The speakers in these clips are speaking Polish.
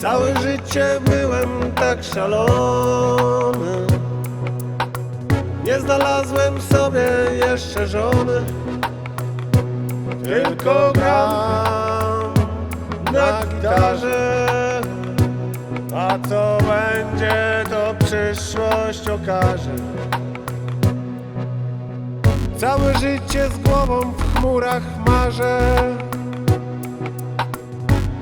Całe życie byłem tak szalony. Nie znalazłem sobie jeszcze żony. Tylko gram na gitarze. A co będzie to przyszłość okaże. Całe życie z głową w chmurach marzę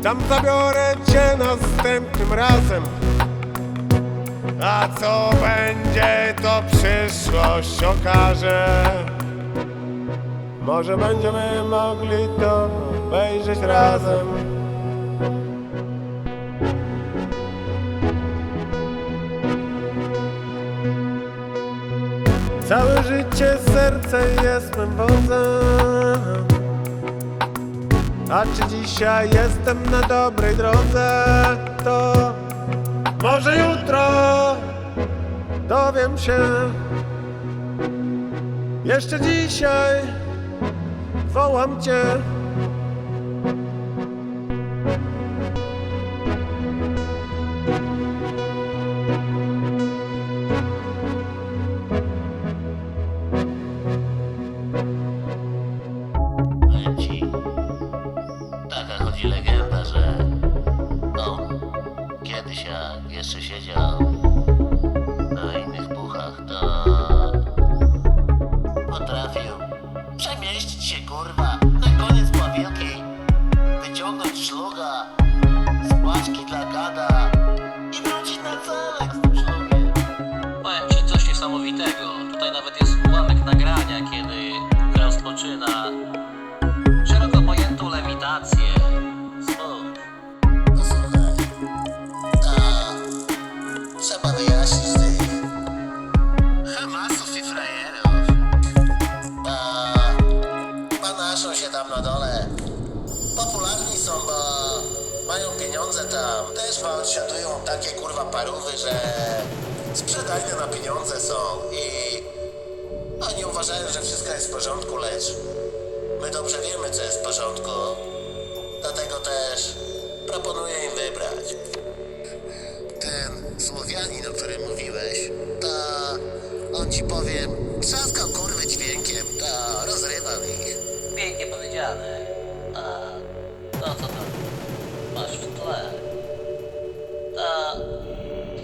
Tam zabiorę cię następnym razem. A co będzie to przyszłość okaże. Może będziemy mogli to obejrzeć razem. Całe życie serce jest mym wozem A czy dzisiaj jestem na dobrej drodze? To może jutro. Dowiem się. Jeszcze dzisiaj wołam cię jeszcze siedział na innych puchach, to potrafił przemieścić się kurwa na koniec pawilki, wyciągnąć szluga z paczki dla gada i wrócić na celek z tym szlugiem. Powiem ci coś niesamowitego. Tutaj nawet jest ułamek nagrania, kiedy rozpoczyna szeroko pojętą lewitację. Panaszą się tam na dole. Popularni są, bo mają pieniądze tam. Też odsiadują takie kurwa parówy, że sprzedajne na pieniądze są i oni uważają, że wszystko jest w porządku, lecz my dobrze wiemy, co jest w porządku. Dlatego też proponuję im wybrać. Ten Słowianin, o którym mówiłeś, to on ci powiem, trzaskał kurwy dźwiękiem, ich. Powiedziane. A to co tam masz w tle? Ta...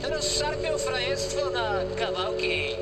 Teraz szarpią frajerstwo na kawałki.